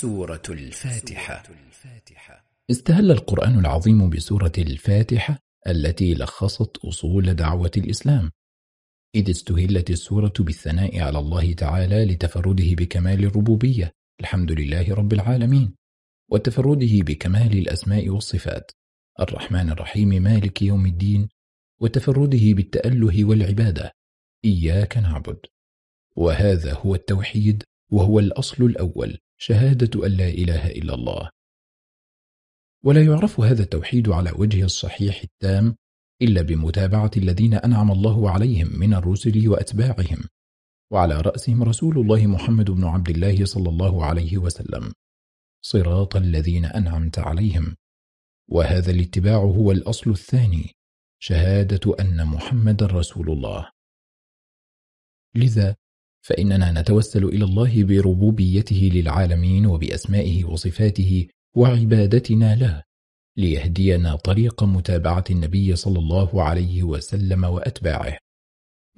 سورة الفاتحة. استهل القرآن العظيم بسورة الفاتحة التي لخصت أصول دعوة الإسلام. إذ استهلت السورة بالثناء على الله تعالى لتفرده بكمال الربوبية. الحمد لله رب العالمين. وتفرده بكمال الأسماء والصفات. الرحمن الرحيم مالك يوم الدين. وتفرده بالتأله والعبادة. إياك نعبد. وهذا هو التوحيد وهو الأصل الأول. شهادة أن لا إله إلا الله. ولا يعرف هذا التوحيد على وجه الصحيح التام إلا بمتابعة الذين أنعم الله عليهم من الرسل وأتباعهم وعلى رأسهم رسول الله محمد بن عبد الله صلى الله عليه وسلم صراط الذين أنعمت عليهم. وهذا الاتباع هو الأصل الثاني شهادة أن محمد رسول الله. لذا فإننا نتوسل إلى الله بربوبيته للعالمين وبأسمائه وصفاته وعبادتنا له ليهدينا طريق متابعة النبي صلى الله عليه وسلم وأتباعه.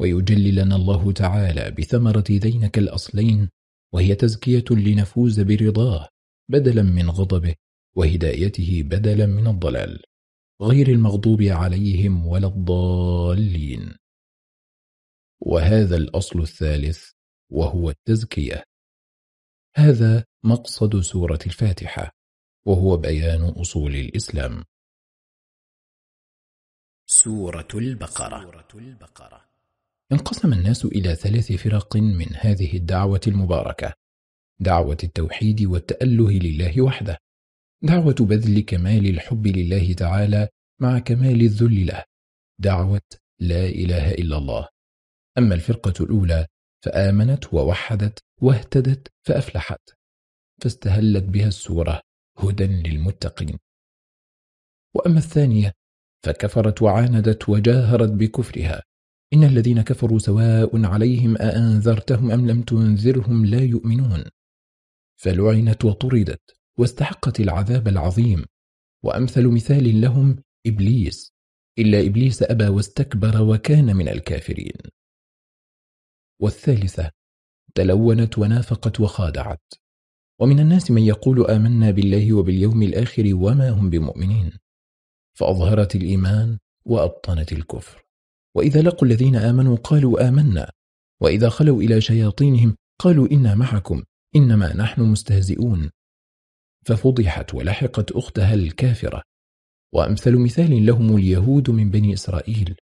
ويجللنا الله تعالى بثمرة ذينك الأصلين وهي تزكية لنفوز برضاه بدلا من غضبه وهدايته بدلا من الضلال غير المغضوب عليهم ولا الضالين. وهذا الأصل الثالث وهو التزكية. هذا مقصد سورة الفاتحة وهو بيان أصول الإسلام. سورة البقرة. انقسم الناس إلى ثلاث فرق من هذه الدعوة المباركة. دعوة التوحيد والتأله لله وحده. دعوة بذل كمال الحب لله تعالى مع كمال الذل له. دعوة لا إله إلا الله. أما الفرقة الأولى فآمنت ووحدت واهتدت فأفلحت فاستهلت بها السورة هدى للمتقين. وأما الثانية فكفرت وعاندت وجاهرت بكفرها. إن الذين كفروا سواء عليهم أأنذرتهم أم لم تنذرهم لا يؤمنون. فلعنت وطردت واستحقت العذاب العظيم. وأمثل مثال لهم إبليس إلا إبليس أبى واستكبر وكان من الكافرين. والثالثة تلونت ونافقت وخادعت. ومن الناس من يقول آمنا بالله وباليوم الآخر وما هم بمؤمنين. فأظهرت الإيمان وأبطنت الكفر. وإذا لقوا الذين آمنوا قالوا آمنا. وإذا خلوا إلى شياطينهم قالوا إنا معكم إنما نحن مستهزئون. ففضحت ولحقت أختها الكافرة. وأمثل مثال لهم اليهود من بني إسرائيل.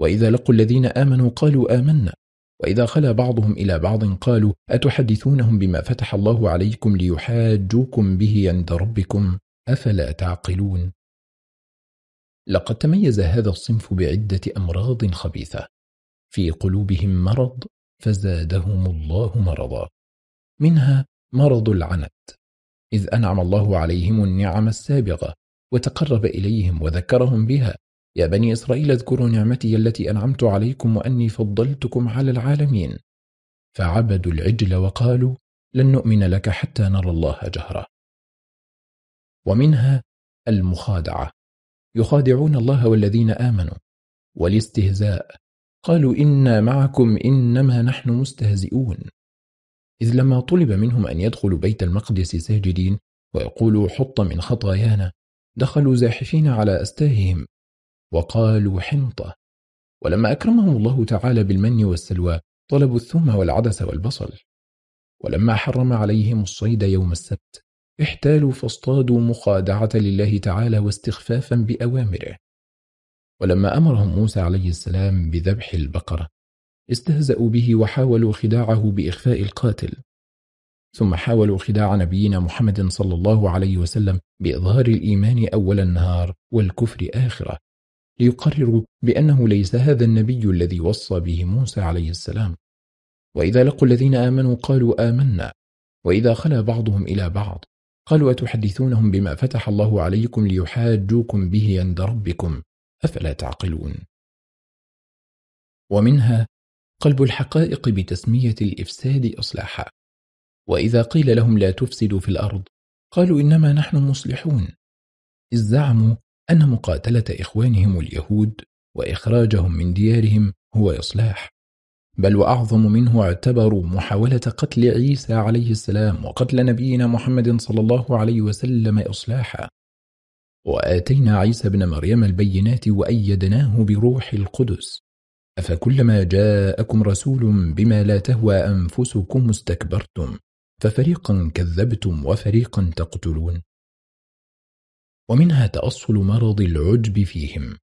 وإذا لقوا الذين آمنوا قالوا آمنا. وإذا خلا بعضهم إلى بعض قالوا أتحدثونهم بما فتح الله عليكم ليحاجوكم به عند ربكم أفلا تعقلون؟ لقد تميز هذا الصنف بعدة أمراض خبيثة. في قلوبهم مرض فزادهم الله مرضا. منها مرض العنت. إذ أنعم الله عليهم النعم السابقة وتقرب إليهم وذكرهم بها. يا بني إسرائيل اذكروا نعمتي التي أنعمت عليكم وأني فضلتكم على العالمين. فعبدوا العجل وقالوا لن نؤمن لك حتى نرى الله جهرة. ومنها المخادعة. يخادعون الله والذين آمنوا. والاستهزاء. قالوا إنا معكم إنما نحن مستهزئون. إذ لما طلب منهم أن يدخلوا بيت المقدس ساجدين ويقولوا حط من خطايانا دخلوا زاحفين على أستاههم. وقالوا حنطة. ولما أكرمهم الله تعالى بالمن والسلوى طلبوا الثوم والعدس والبصل. ولما حرم عليهم الصيد يوم السبت احتالوا فاصطادوا مخادعة لله تعالى واستخفافا بأوامره. ولما أمرهم موسى عليه السلام بذبح البقرة استهزأوا به وحاولوا خداعه بإخفاء القاتل. ثم حاولوا خداع نبينا محمد صلى الله عليه وسلم بإظهار الإيمان أول النهار والكفر آخرة. ليقرروا بأنه ليس هذا النبي الذي وصى به موسى عليه السلام. وإذا لقوا الذين آمنوا قالوا آمنا. وإذا خلا بعضهم إلى بعض قالوا أتحدثونهم بما فتح الله عليكم ليحاجوكم به عند ربكم؟ أفلا تعقلون؟ ومنها قلب الحقائق بتسمية الإفساد إصلاحا. وإذا قيل لهم لا تفسدوا في الأرض قالوا إنما نحن مصلحون. إذ زعموا أن مقاتلة إخوانهم اليهود وإخراجهم من ديارهم هو إصلاح بل وأعظم منه اعتبروا محاولة قتل عيسى عليه السلام وقتل نبينا محمد صلى الله عليه وسلم إصلاحا. وآتينا عيسى بن مريم البينات وأيدناه بروح القدس. أفكلما جاءكم رسول بما لا تهوى أنفسكم استكبرتم ففريقا كذبتم وفريقا تقتلون. ومنها تأصل مرض العجب فيهم.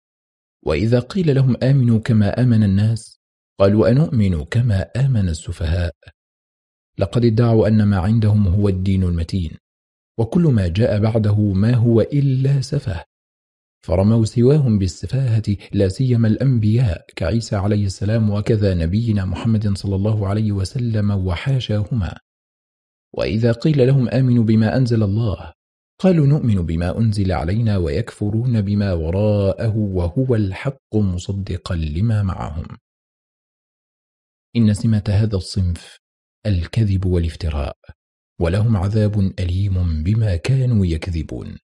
وإذا قيل لهم آمنوا كما آمن الناس قالوا أنؤمن كما آمن السفهاء. لقد ادعوا أن ما عندهم هو الدين المتين وكل ما جاء بعده ما هو إلا سفه. فرموا سواهم بالسفاهة لا سيما الأنبياء كعيسى عليه السلام وكذا نبينا محمد صلى الله عليه وسلم وحاشاهما. وإذا قيل لهم آمنوا بما أنزل الله قالوا نؤمن بما أنزل علينا ويكفرون بما وراءه وهو الحق مصدقا لما معهم. إن سمة هذا الصنف الكذب والافتراء ولهم عذاب أليم بما كانوا يكذبون.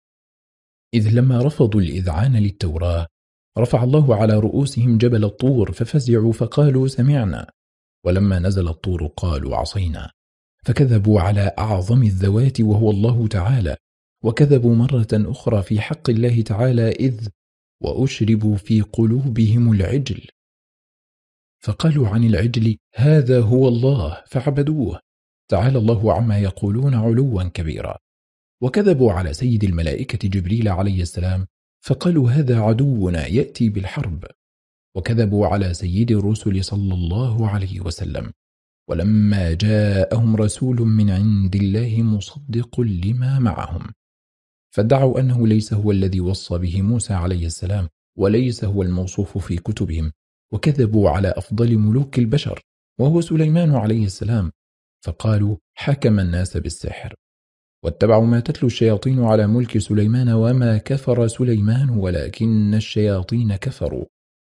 إذ لما رفضوا الإذعان للتوراة رفع الله على رؤوسهم جبل الطور ففزعوا فقالوا سمعنا. ولما نزل الطور قالوا عصينا. فكذبوا على أعظم الذوات وهو الله تعالى. وكذبوا مرة أخرى في حق الله تعالى إذ وأشربوا في قلوبهم العجل. فقالوا عن العجل هذا هو الله فعبدوه تعالى الله عما يقولون علوا كبيرا. وكذبوا على سيد الملائكة جبريل عليه السلام فقالوا هذا عدونا يأتي بالحرب. وكذبوا على سيد الرسل صلى الله عليه وسلم. ولما جاءهم رسول من عند الله مصدق لما معهم. فادعوا أنه ليس هو الذي وصى به موسى عليه السلام وليس هو الموصوف في كتبهم وكذبوا على أفضل ملوك البشر وهو سليمان عليه السلام. فقالوا حكم الناس بالسحر. واتبعوا ما تتلو الشياطين على ملك سليمان وما كفر سليمان ولكن الشياطين كفروا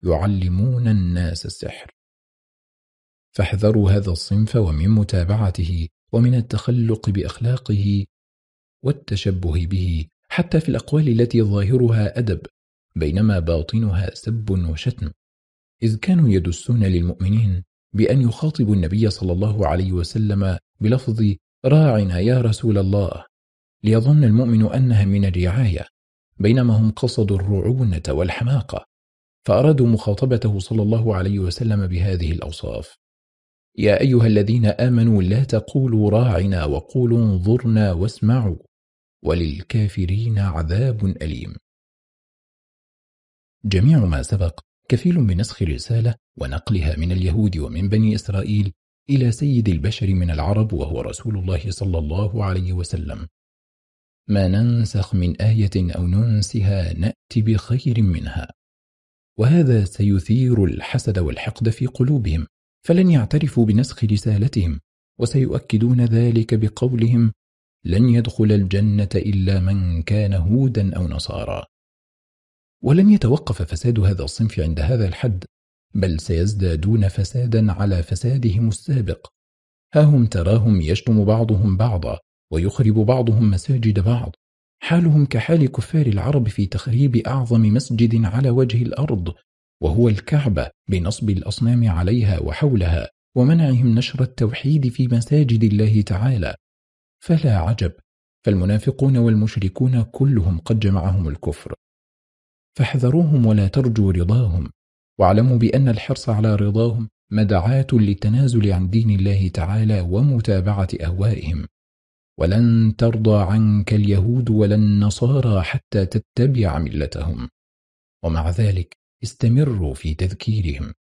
يعلمون الناس السحر. فاحذروا هذا الصنف ومن متابعته ومن التخلق بأخلاقه والتشبه به حتى في الأقوال التي ظاهرها أدب بينما باطنها سب وشتم. إذ كانوا يدسون للمؤمنين بأن يخاطبوا النبي صلى الله عليه وسلم بلفظ راعنا يا رسول الله ليظن المؤمن أنها من الرعاية بينما هم قصدوا الرعونة والحماقة فأرادوا مخاطبته صلى الله عليه وسلم بهذه الأوصاف. يا أيها الذين آمنوا لا تقولوا راعنا وقولوا انظرنا واسمعوا وللكافرين عذاب أليم. جميع ما سبق كفيل بنسخ الرسالة ونقلها من اليهود ومن بني إسرائيل إلى سيد البشر من العرب وهو رسول الله صلى الله عليه وسلم. ما ننسخ من آية أو ننسها نأتي بخير منها. وهذا سيثير الحسد والحقد في قلوبهم فلن يعترفوا بنسخ رسالتهم وسيؤكدون ذلك بقولهم لن يدخل الجنة إلا من كان هودا أو نصارى ولن يتوقف فساد هذا الصنف عند هذا الحد بل سيزدادون فسادا على فسادهم السابق. ها هم تراهم يشتم بعضهم بعضا ويخرب بعضهم مساجد بعض. حالهم كحال كفار العرب في تخريب أعظم مسجد على وجه الأرض وهو الكعبة بنصب الأصنام عليها وحولها ومنعهم نشر التوحيد في مساجد الله تعالى. فلا عجب فالمنافقون والمشركون كلهم قد جمعهم الكفر. فاحذروهم ولا ترجوا رضاهم واعلموا بأن الحرص على رضاهم مدعاة للتنازل عن دين الله تعالى ومتابعة أهوائهم. ولن ترضى عنك اليهود ولا النصارى حتى تتبع ملتهم. ومع ذلك استمروا في تذكيرهم.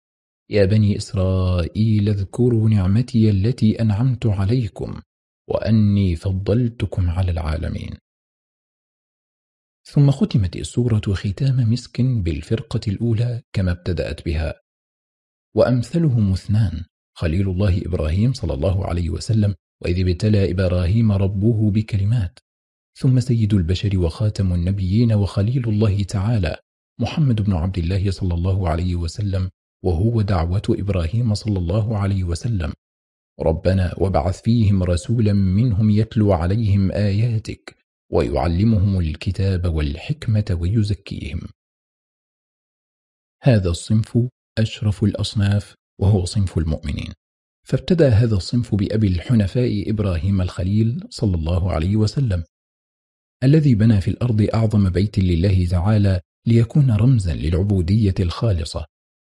يا بني إسرائيل اذكروا نعمتي التي أنعمت عليكم. وأني فضلتكم على العالمين. ثم ختمت السورة ختام مسك بالفرقة الأولى كما ابتدأت بها. وأمثلهم اثنان خليل الله إبراهيم صلى الله عليه وسلم وإذ ابتلى إبراهيم ربه بكلمات. ثم سيد البشر وخاتم النبيين وخليل الله تعالى محمد بن عبد الله صلى الله عليه وسلم وهو دعوة إبراهيم صلى الله عليه وسلم. ربنا وبعث فيهم رسولا منهم يتلو عليهم آياتك ويعلمهم الكتاب والحكمة ويزكيهم. هذا الصنف أشرف الأصناف وهو صنف المؤمنين. فابتدأ هذا الصنف بأبي الحنفاء إبراهيم الخليل صلى الله عليه وسلم الذي بنى في الأرض أعظم بيت لله تعالى ليكون رمزا للعبودية الخالصة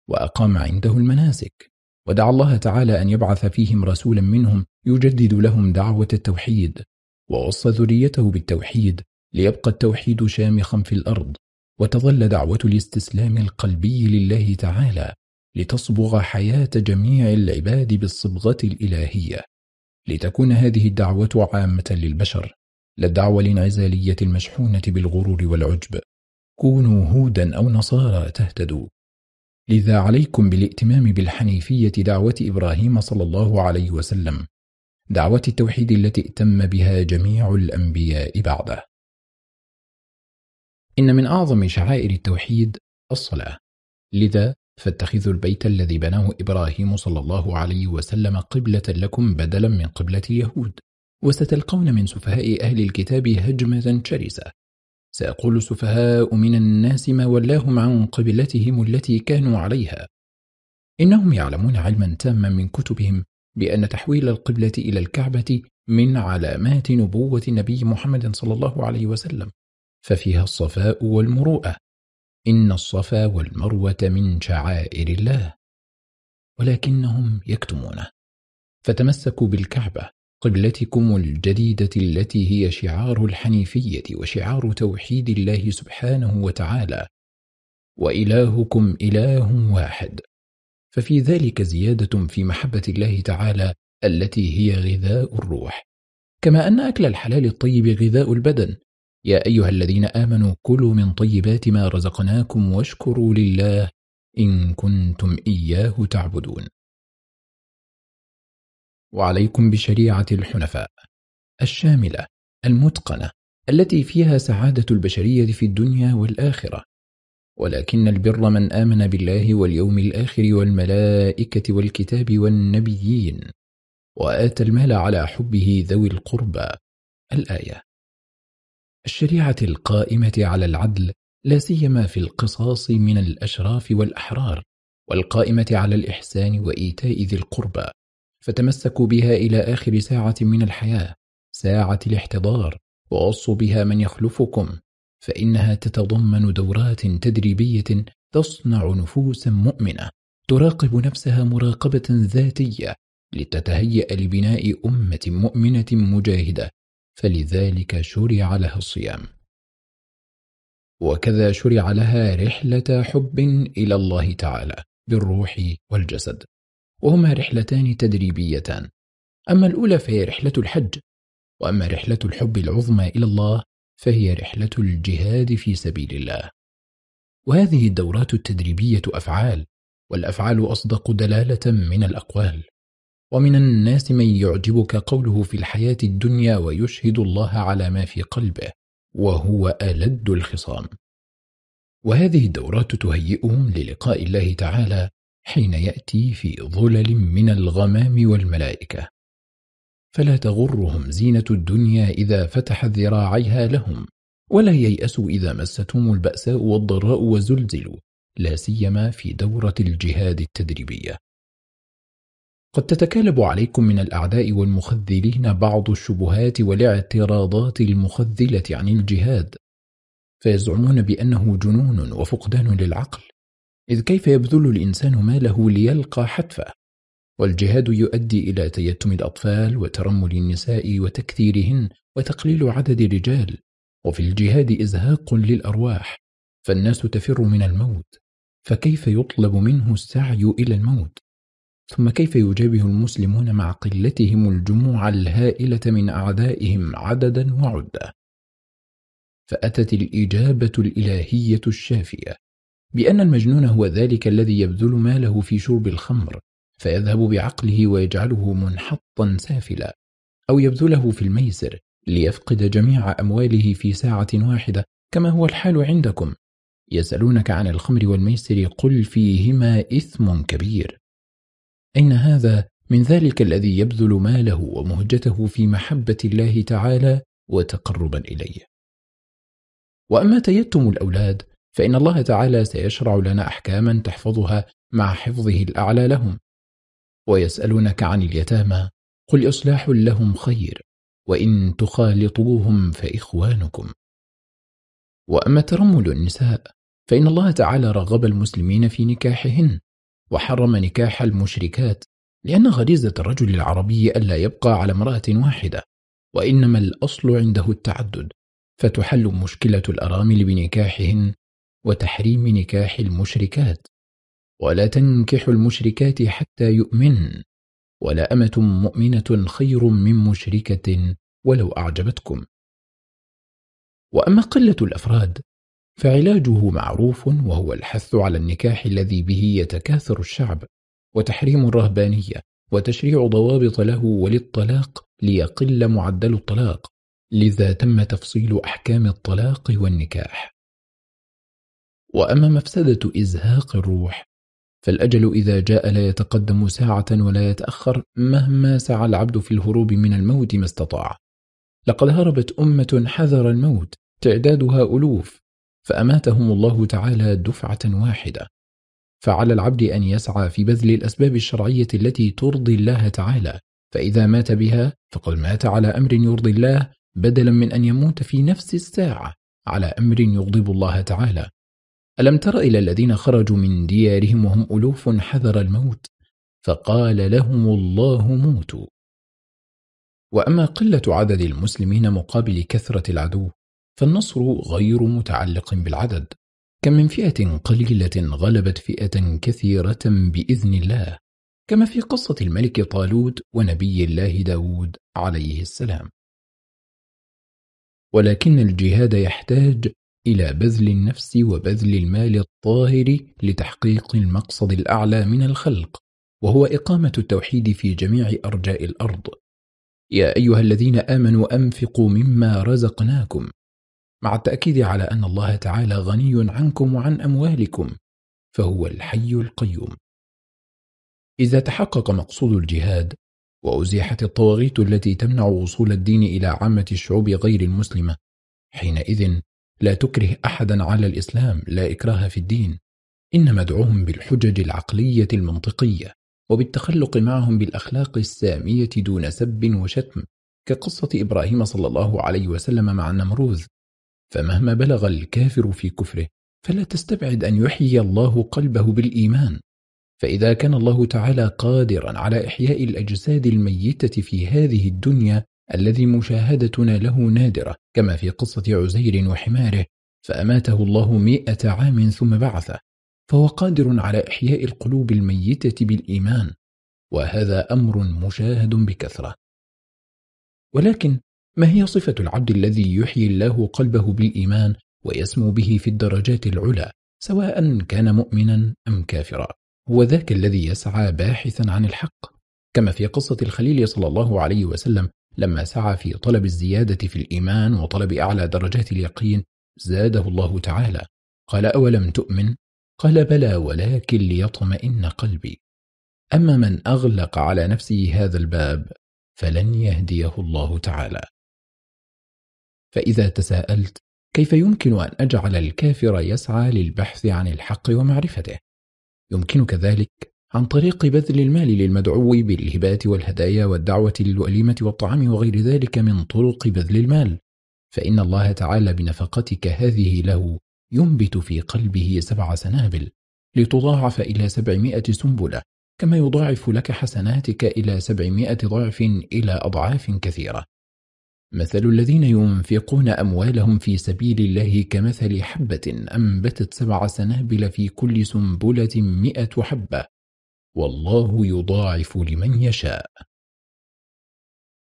وأقام عنده المناسك. ودعا الله تعالى أن يبعث فيهم رسولا منهم يجدد لهم دعوة التوحيد ووصى ذريته بالتوحيد ليبقى التوحيد شامخا في الأرض وتظل دعوة الاستسلام القلبي لله تعالى لتصبغ حياة جميع العباد بالصبغة الإلهية. لتكون هذه الدعوة عامة للبشر لا الدعوة الانعزالية المشحونة بالغرور والعجب. كونوا هودا أو نصارى تهتدوا. لذا عليكم بالائتمام بالحنيفية دعوة إبراهيم صلى الله عليه وسلم دعوة التوحيد التي ائتم بها جميع الأنبياء بعده. إن من أعظم شعائر التوحيد الصلاة. لذا فاتخذوا البيت الذي بناه إبراهيم صلى الله عليه وسلم قبلة لكم بدلا من قبلة اليهود وستلقون من سفهاء أهل الكتاب هجمة شرسة. سيقول السفهاء من الناس ما ولاهم عن قبلتهم التي كانوا عليها. إنهم يعلمون علما تاما من كتبهم بأن تحويل القبلة إلى الكعبة من علامات نبوة النبي محمد صلى الله عليه وسلم ففيها الصفاء والمروءة. إن الصفا والمروة من شعائر الله. ولكنهم يكتمونه. فتمسكوا بالكعبة. قبلتكم الجديدة التي هي شعار الحنيفية وشعار توحيد الله سبحانه وتعالى. وإلهكم إله واحد. ففي ذلك زيادة في محبة الله تعالى التي هي غذاء الروح. كما أن أكل الحلال الطيب غذاء البدن. يا أيها الذين آمنوا كلوا من طيبات ما رزقناكم واشكروا لله إن كنتم إياه تعبدون. وعليكم بشريعة الحنفاء. الشاملة المتقنة التي فيها سعادة البشرية في الدنيا والآخرة. ولكن البر من آمن بالله واليوم الآخر والملائكة والكتاب والنبيين وآتى المال على حبه ذوي القربى. الآية الشريعة القائمة على العدل لا سيما في القصاص من الأشراف والأحرار والقائمة على الإحسان وإيتاء ذي القربى. فتمسكوا بها إلى آخر ساعة من الحياة ساعة الاحتضار ووصوا بها من يخلفكم فإنها تتضمن دورات تدريبية تصنع نفوسا مؤمنة تراقب نفسها مراقبة ذاتية لتتهيأ لبناء أمة مؤمنة مجاهدة فلذلك شرع لها الصيام. وكذا شرع لها رحلة حب إلى الله تعالى بالروح والجسد. وهما رحلتان تدريبيتان. أما الأولى فهي رحلة الحج وأما رحلة الحب العظمى إلى الله فهي رحلة الجهاد في سبيل الله. وهذه الدورات التدريبية أفعال والأفعال أصدق دلالة من الأقوال. ومن الناس من يعجبك قوله في الحياة الدنيا ويشهد الله على ما في قلبه وهو ألد الخصام. وهذه الدورات تهيئهم للقاء الله تعالى حين يأتي في ظلل من الغمام والملائكة. فلا تغرهم زينة الدنيا إذا فتحت ذراعيها لهم ولا ييأسوا إذا مستهم البأساء والضراء وزلزلوا لا سيما في دورة الجهاد التدريبية. قد تتكالب عليكم من الأعداء والمخذلين بعض الشبهات والاعتراضات المخذلة عن الجهاد فيزعمون بأنه جنون وفقدان للعقل. إذ كيف يبذل الإنسان ماله ليلقى حتفه؟ والجهاد يؤدي إلى تيتم الأطفال وترمل النساء وتكثيرهن وتقليل عدد الرجال وفي الجهاد إزهاق للأرواح فالناس تفر من الموت فكيف يطلب منه السعي إلى الموت؟ ثم كيف يجابه المسلمون مع قلتهم الجموع الهائلة من أعدائهم عددا وعدة؟ فأتت الإجابة الإلهية الشافية. بأن المجنون هو ذلك الذي يبذل ماله في شرب الخمر فيذهب بعقله ويجعله منحطا سافلا أو يبذله في الميسر ليفقد جميع أمواله في ساعة واحدة كما هو الحال عندكم. يسألونك عن الخمر والميسر قل فيهما إثم كبير. أين هذا؟ من ذلك الذي يبذل ماله ومهجته في محبة الله تعالى وتقربا إليه. وأما تيتم الأولاد فإن الله تعالى سيشرع لنا أحكاما تحفظها مع حفظه الأعلى لهم ويسألونك عن اليتامى قل إصلاح لهم خير وإن تخالطوهم فإخوانكم. وأما ترمل النساء فإن الله تعالى رغب المسلمين في نكاحهن وحرم نكاح المشركات لأن غريزة الرجل العربي ألا يبقى على امرأة واحدة وإنما الأصل عنده التعدد فتحل مشكلة الأرامل بنكاحهن وتحريم نكاح المشركات. ولا تنكحوا المشركات حتى يؤمن. ولا أمة مؤمنة خير من مشركة ولو أعجبتكم. وأما قلة الأفراد فعلاجه معروف وهو الحث على النكاح الذي به يتكاثر الشعب. وتحريم الرهبانية وتشريع ضوابط له وللطلاق ليقل معدل الطلاق. لذا تم تفصيل أحكام الطلاق والنكاح. وأما مفسدة إزهاق الروح فالأجل إذا جاء لا يتقدم ساعة ولا يتأخر مهما سعى العبد في الهروب من الموت ما استطاع. لقد هربت أمة حذر الموت تعدادها ألوف فأماتهم الله تعالى دفعة واحدة. فعلى العبد أن يسعى في بذل الأسباب الشرعية التي ترضي الله تعالى فإذا مات بها فقد مات على أمر يرضي الله بدلا من أن يموت في نفس الساعة على أمر يغضب الله تعالى. ألم تر إلى الذين خرجوا من ديارهم وهم ألوف حذر الموت؟ فقال لهم الله موتوا. وأما قلة عدد المسلمين مقابل كثرة العدو فالنصر غير متعلق بالعدد كم من فئة قليلة غلبت فئة كثيرة بإذن الله كما في قصة الملك طالوت ونبي الله داود عليه السلام. ولكن الجهاد يحتاج إلى بذل النفس وبذل المال الطاهر لتحقيق المقصد الأعلى من الخلق وهو إقامة التوحيد في جميع أرجاء الأرض. يا أيها الذين آمنوا أنفقوا مما رزقناكم مع التأكيد على أن الله تعالى غني عنكم وعن أموالكم فهو الحي القيوم. إذا تحقق مقصود الجهاد وأزيحت الطواغيت التي تمنع وصول الدين إلى عامة الشعوب غير المسلمة حينئذ لا تكره أحدا على الإسلام لا إكراه في الدين. إنما ادعوهم بالحجج العقلية المنطقية وبالتخلق معهم بالأخلاق السامية دون سب وشتم كقصة إبراهيم صلى الله عليه وسلم مع النمروذ فمهما بلغ الكافر في كفره فلا تستبعد أن يحيي الله قلبه بالإيمان. فإذا كان الله تعالى قادرا على إحياء الأجساد الميتة في هذه الدنيا الذي مشاهدتنا له نادرة كما في قصة عزير وحماره فأماته الله مئة عام ثم بعثه فهو قادر على إحياء القلوب الميتة بالإيمان وهذا أمر مشاهد بكثرة. ولكن ما هي صفة العبد الذي يحيي الله قلبه بالإيمان ويسمو به في الدرجات العلى سواء كان مؤمنا أم كافرا؟ هو ذاك الذي يسعى باحثا عن الحق كما في قصة الخليل صلى الله عليه وسلم لما سعى في طلب الزيادة في الإيمان وطلب أعلى درجات اليقين زاده الله تعالى قال أولم تؤمن؟ قال بلى ولكن ليطمئن قلبي أما من أغلق على نفسه هذا الباب فلن يهديه الله تعالى فإذا تساءلت كيف يمكن أن أجعل الكافر يسعى للبحث عن الحق ومعرفته؟ يمكنك ذلك عن طريق بذل المال للمدعو بالهبات والهدايا والدعوة للوليمة والطعام وغير ذلك من طرق بذل المال. فإن الله تعالى بنفقتك هذه له ينبت في قلبه سبع سنابل لتضاعف إلى سبعمائة سنبلة كما يضاعف لك حسناتك إلى سبعمائة ضعف إلى أضعاف كثيرة. مثل الذين ينفقون أموالهم في سبيل الله كمثل حبة أنبتت سبع سنابل في كل سنبلة مئة حبة. والله يضاعف لمن يشاء.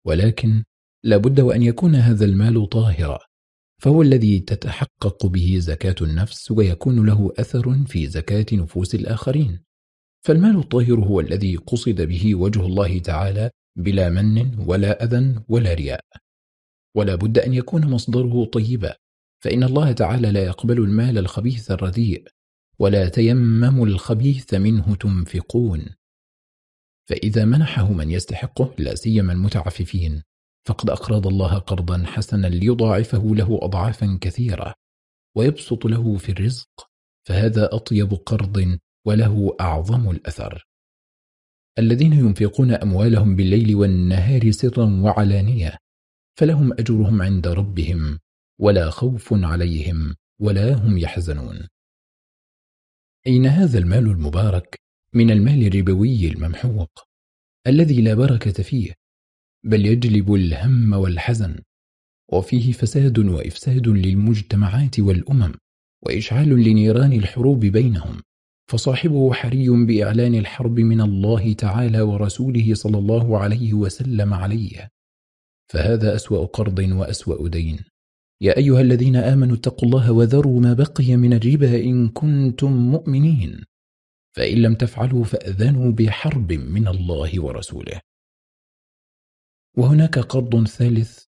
ولكن لابد وأن يكون هذا المال طاهرا فهو الذي تتحقق به زكاة النفس ويكون له أثر في زكاة نفوس الآخرين. فالمال الطاهر هو الذي قصد به وجه الله تعالى بلا من ولا أذى ولا رياء. ولا بد أن يكون مصدره طيبا فإن الله تعالى لا يقبل المال الخبيث الرديء. ولا تيمموا الخبيث منه تنفقون. فإذا منحه من يستحقه لا سيما المتعففين فقد أقرض الله قرضا حسنا ليضاعفه له أضعافا كثيرة ويبسط له في الرزق فهذا أطيب قرض وله أعظم الأثر. الذين ينفقون أموالهم بالليل والنهار سرا وعلانية فلهم أجرهم عند ربهم ولا خوف عليهم ولا هم يحزنون. أين هذا المال المبارك من المال الربوي الممحوق الذي لا بركة فيه بل يجلب الهم والحزن وفيه فساد وإفساد للمجتمعات والأمم وإشعال لنيران الحروب بينهم فصاحبه حري بإعلان الحرب من الله تعالى ورسوله صلى الله عليه وسلم عليه. فهذا أسوأ قرض وأسوأ دين. يا أيها الذين آمنوا اتقوا الله وذروا ما بقي من الربا إن كنتم مؤمنين. فإن لم تفعلوا فأذنوا بحرب من الله ورسوله. وهناك قرض ثالث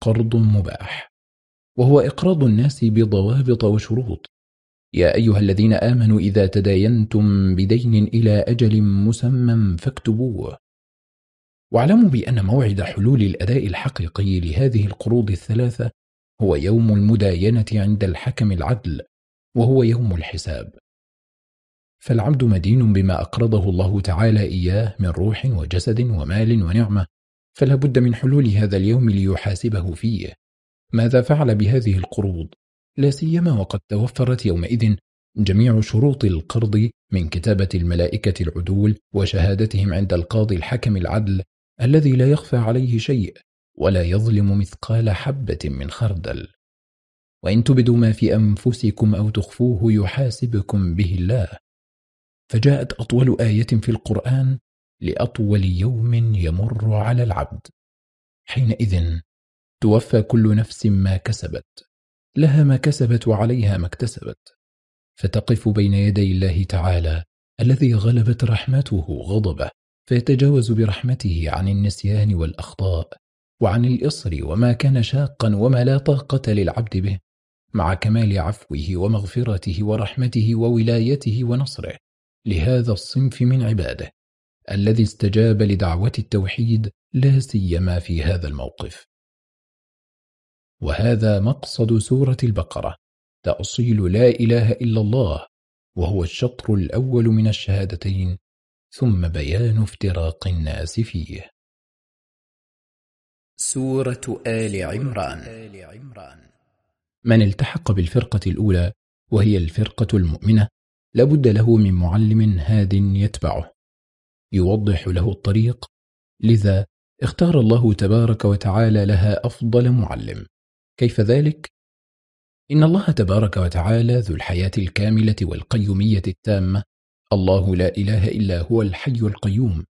قرض مباح. وهو إقراض الناس بضوابط وشروط. يا أيها الذين آمنوا إذا تداينتم بدين إلى أجل مسمى فاكتبوه. واعلموا بأن موعد حلول الأداء الحقيقي لهذه القروض الثلاثة هو يوم المداينة عند الحكم العدل وهو يوم الحساب. فالعبد مدين بما أقرضه الله تعالى إياه من روح وجسد ومال ونعمة فلا بد من حلول هذا اليوم ليحاسبه فيه. ماذا فعل بهذه القروض؟ لا سيما وقد توفرت يومئذ جميع شروط القرض من كتابة الملائكة العدول وشهادتهم عند القاضي الحكم العدل الذي لا يخفى عليه شيء. ولا يظلم مثقال حبة من خردل. وإن تبدوا ما في أنفسكم أو تخفوه يحاسبكم به الله. فجاءت أطول آية في القرآن لأطول يوم يمر على العبد. حينئذ توفى كل نفس ما كسبت. لها ما كسبت وعليها ما اكتسبت. فتقف بين يدي الله تعالى الذي غلبت رحمته غضبه فيتجاوز برحمته عن النسيان والأخطاء. وعن الإصر وما كان شاقا وما لا طاقة للعبد به مع كمال عفوه ومغفرته ورحمته وولايته ونصره لهذا الصنف من عباده الذي استجاب لدعوة التوحيد لا سيما في هذا الموقف. وهذا مقصد سورة البقرة تأصيل لا إله إلا الله وهو الشطر الأول من الشهادتين ثم بيان افتراق الناس فيه. سورة آل عمران. من التحق بالفرقة الأولى وهي الفرقة المؤمنة لابد له من معلم هاد يتبعه. يوضح له الطريق. لذا اختار الله تبارك وتعالى لها أفضل معلم. كيف ذلك؟ إن الله تبارك وتعالى ذو الحياة الكاملة والقيومية التامة. الله لا إله إلا هو الحي القيوم.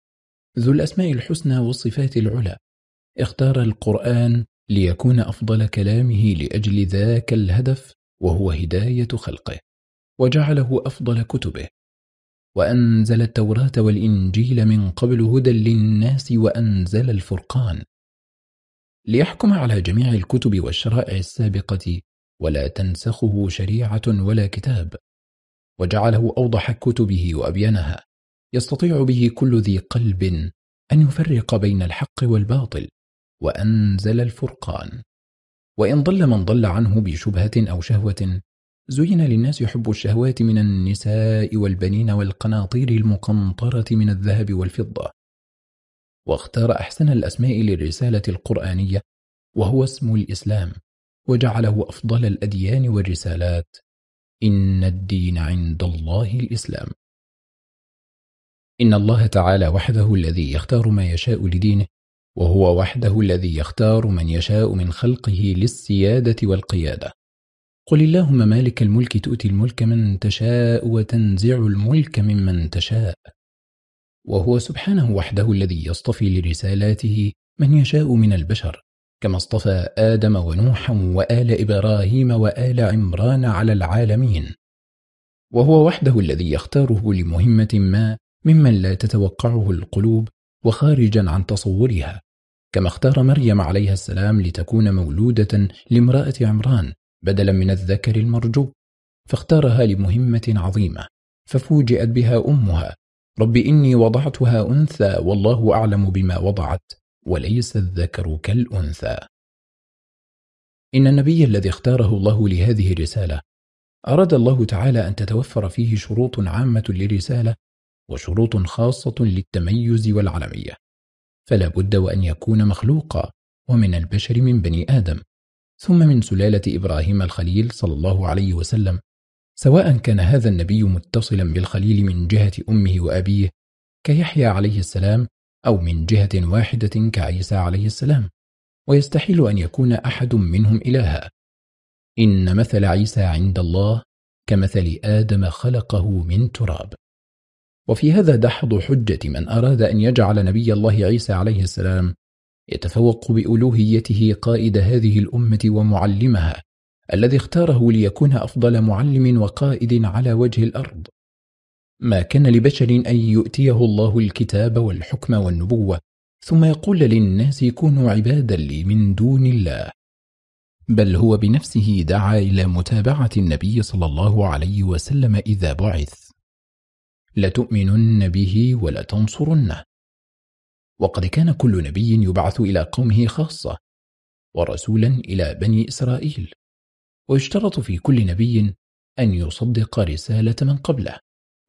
ذو الأسماء الحسنى والصفات العلى. اختار القرآن ليكون أفضل كلامه لأجل ذاك الهدف وهو هداية خلقه وجعله أفضل كتبه. وأنزل التوراة والإنجيل من قبل هدى للناس وأنزل الفرقان. ليحكم على جميع الكتب والشرائع السابقة ولا تنسخه شريعة ولا كتاب. وجعله أوضح كتبه وأبينها. يستطيع به كل ذي قلب أن يفرق بين الحق والباطل. وأنزل الفرقان. وإن ضل من ضل عنه بشبهة أو شهوة زين للناس حب الشهوات من النساء والبنين والقناطير المقنطرة من الذهب والفضة. واختار أحسن الأسماء للرسالة القرآنية وهو اسم الإسلام وجعله أفضل الأديان والرسالات. إن الدين عند الله الإسلام. إن الله تعالى وحده الذي يختار ما يشاء لدينه وهو وحده الذي يختار من يشاء من خلقه للسيادة والقيادة. قل اللهم مالك الملك تؤتي الملك من تشاء وتنزع الملك ممن تشاء. وهو سبحانه وحده الذي يصطفي لرسالاته من يشاء من البشر كما اصطفى آدم ونوحا وآل إبراهيم وآل عمران على العالمين. وهو وحده الذي يختاره لمهمة ما ممن لا تتوقعه القلوب وخارجا عن تصورها. كما اختار مريم عليها السلام لتكون مولودة لامرأة عمران بدلا من الذكر المرجو فاختارها لمهمة عظيمة ففوجئت بها أمها. رب إني وضعتها أنثى والله أعلم بما وضعت وليس الذكر كالأنثى. إن النبي الذي اختاره الله لهذه الرسالة أراد الله تعالى أن تتوفر فيه شروط عامة للرسالة وشروط خاصة للتميز والعلمية. فلا بد وأن يكون مخلوقا ومن البشر من بني آدم. ثم من سلالة إبراهيم الخليل صلى الله عليه وسلم. سواء كان هذا النبي متصلا بالخليل من جهة أمه وأبيه كيحيى عليه السلام أو من جهة واحدة كعيسى عليه السلام ويستحيل أن يكون أحد منهم إلها. إن مثل عيسى عند الله كمثل آدم خلقه من تراب. وفي هذا دحض حجة من أراد أن يجعل نبي الله عيسى عليه السلام يتفوق بألوهيته قائد هذه الأمة ومعلمها الذي اختاره ليكون أفضل معلم وقائد على وجه الأرض. ما كان لبشر أن يؤتيه الله الكتاب والحكم والنبوة ثم يقول للناس كونوا عبادا لي من دون الله. بل هو بنفسه دعا إلى متابعة النبي صلى الله عليه وسلم إذا بعث. لتؤمنن به ولتنصرنه. وقد كان كل نبي يبعث إلى قومه خاصة ورسولا إلى بني إسرائيل. ويشترط في كل نبي أن يصدق رسالة من قبله.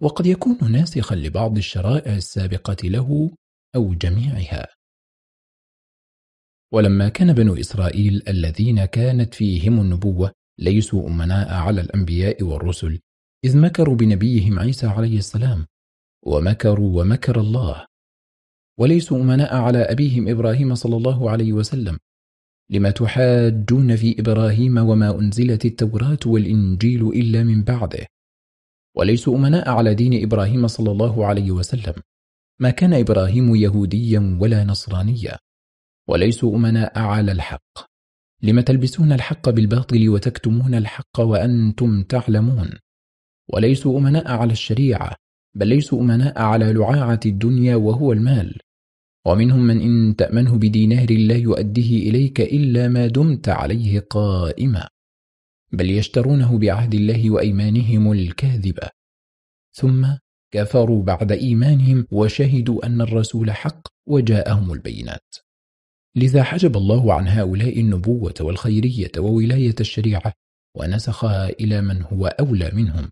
وقد يكون ناسخا لبعض الشرائع السابقة له أو جميعها. ولما كان بنو إسرائيل الذين كانت فيهم النبوة ليسوا أمناء على الأنبياء والرسل إذ مكروا بنبيهم عيسى عليه السلام. ومكروا ومكر الله. وليسوا أمناء على أبيهم إبراهيم صلى الله عليه وسلم. لما تحاجون في إبراهيم وما أنزلت التوراة والإنجيل إلا من بعده. وليسوا أمناء على دين إبراهيم صلى الله عليه وسلم. ما كان إبراهيم يهوديا ولا نصرانيا. وليسوا أمناء على الحق. لم تلبسون الحق بالباطل وتكتمون الحق وأنتم تعلمون. وليسوا أمناء على الشريعة بل ليسوا أمناء على لعاعة الدنيا وهو المال. ومنهم من إن تأمنه بدينار لا يؤديه إليك إلا ما دمت عليه قائما. بل يشترونه بعهد الله وأيمانهم الكاذبة. ثم كفروا بعد إيمانهم وشهدوا أن الرسول حق وجاءهم البينات. لذا حجب الله عن هؤلاء النبوة والخيرية وولاية الشريعة ونسخها إلى من هو أولى منهم.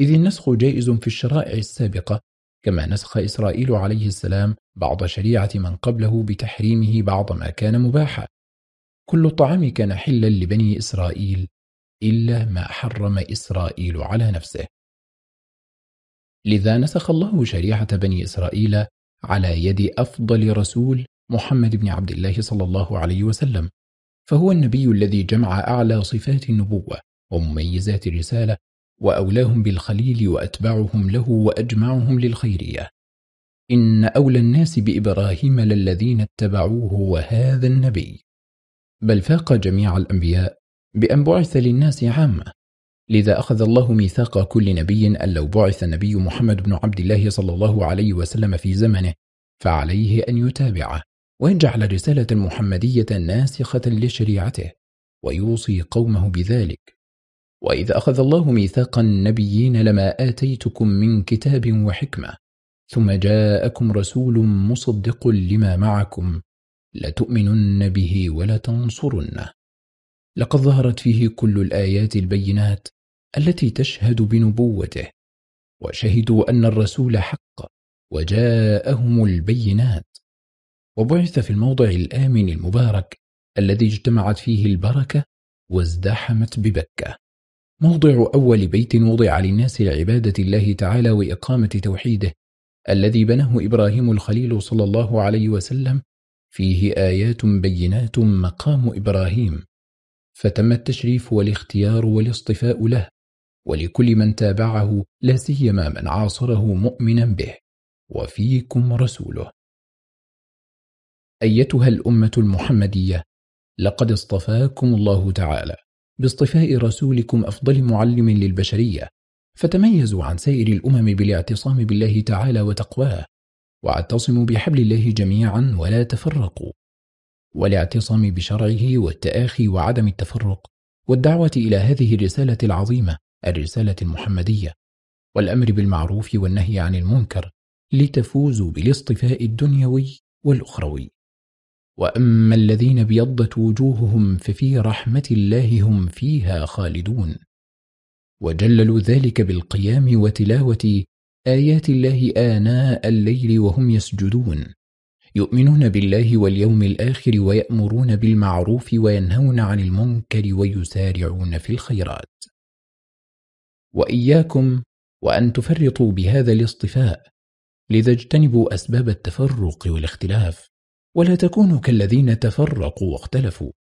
إذ النسخ جائز في الشرائع السابقة كما نسخ إسرائيل عليه السلام بعض شريعة من قبله بتحريمه بعض ما كان مباحا. كل الطعام كان حلا لبني إسرائيل إلا ما حرم إسرائيل على نفسه. لذا نسخ الله شريعة بني إسرائيل على يد أفضل رسول محمد بن عبد الله صلى الله عليه وسلم فهو النبي الذي جمع أعلى صفات النبوة ومميزات الرسالة وأولاهم بالخليل وأتبعهم له وأجمعهم للخيرية. إن أولى الناس بإبراهيم للذين اتبعوه وهذا النبي. بل فاق جميع الأنبياء بأن بعث للناس عامة. لذا أخذ الله ميثاق كل نبي أن لو بعث النبي محمد بن عبد الله صلى الله عليه وسلم في زمنه فعليه أن يتابعه ويجعل رسالة محمدية ناسخة لشريعته ويوصي قومه بذلك. وإذا أخذ الله ميثاق النبيين لما آتيتكم من كتاب وحكمة ثم جاءكم رسول مصدق لما معكم لتؤمنن به ولتنصرنه. لقد ظهرت فيه كل الآيات البينات التي تشهد بنبوته وشهدوا أن الرسول حق وجاءهم البينات. وبعث في الموضع الآمن المبارك الذي اجتمعت فيه البركة وازدحمت ببكة. موضع أول بيت وضع للناس لعبادة الله تعالى وإقامة توحيده الذي بناه إبراهيم الخليل صلى الله عليه وسلم فيه آيات بينات مقام إبراهيم. فتم التشريف والاختيار والاصطفاء له ولكل من تابعه لا سيما من عاصره مؤمنا به وفيكم رسوله. أيتها الأمة المحمدية لقد اصطفاكم الله تعالى. باصطفاء رسولكم أفضل معلم للبشرية فتميزوا عن سائر الأمم بالاعتصام بالله تعالى وتقواه واعتصموا بحبل الله جميعا ولا تفرقوا. والاعتصام بشرعه والتآخي وعدم التفرق والدعوة إلى هذه الرسالة العظيمة الرسالة المحمدية والأمر بالمعروف والنهي عن المنكر لتفوزوا بالاصطفاء الدنيوي والأخروي. وأما الذين بيضت وجوههم ففي رحمة الله هم فيها خالدون. وجللوا ذلك بالقيام وتلاوة آيات الله آناء الليل وهم يسجدون. يؤمنون بالله واليوم الآخر ويأمرون بالمعروف وينهون عن المنكر ويسارعون في الخيرات. وإياكم وأن تفرطوا بهذا الاصطفاء لذا اجتنبوا أسباب التفرق والاختلاف. ولا تكونوا كالذين تفرقوا واختلفوا.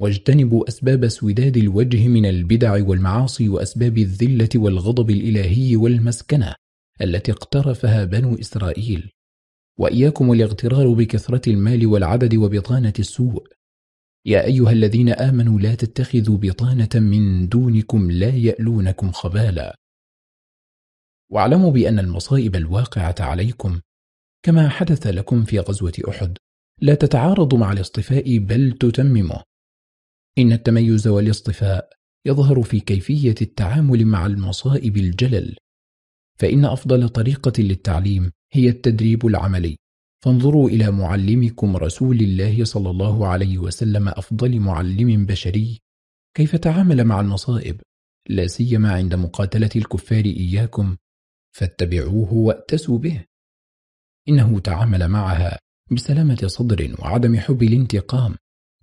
واجتنبوا أسباب سوداد الوجه من البدع والمعاصي وأسباب الذلة والغضب الإلهي والمسكنة التي اقترفها بنو إسرائيل. وإياكم الاغترار بكثرة المال والعدد وبطانة السوء. يا أيها الذين آمنوا لا تتخذوا بطانة من دونكم لا يألونكم خبالا. واعلموا بأن المصائب الواقعة عليكم كما حدث لكم في غزوة أحد. لا تتعارض مع الاصطفاء بل تتممه. إن التميز والاصطفاء يظهر في كيفية التعامل مع المصائب الجلل. فإن أفضل طريقة للتعليم هي التدريب العملي. فانظروا إلى معلمكم رسول الله صلى الله عليه وسلم أفضل معلم بشري. كيف تعامل مع المصائب؟ لا سيما عند مقاتلة الكفار إياكم فاتبعوه وأتسوا به. إنه تعامل معها بسلامة صدر وعدم حب الانتقام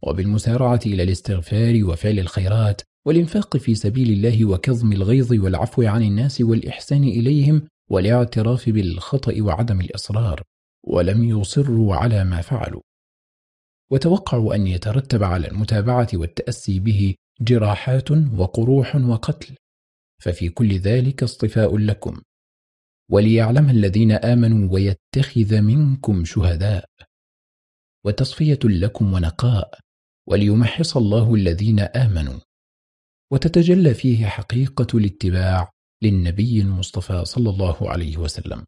وبالمسارعة إلى الاستغفار وفعل الخيرات والإنفاق في سبيل الله وكظم الغيظ والعفو عن الناس والإحسان إليهم والاعتراف بالخطأ وعدم الإصرار ولم يصروا على ما فعلوا. وتوقعوا أن يترتب على المتابعة والتأسي به جراحات وقروح وقتل. ففي كل ذلك اصطفاء لكم. وليعلم الذين آمنوا ويتخذ منكم شهداء. وتصفية لكم ونقاء وليمحص الله الذين آمنوا. وتتجلى فيه حقيقة الاتباع للنبي المصطفى صلى الله عليه وسلم.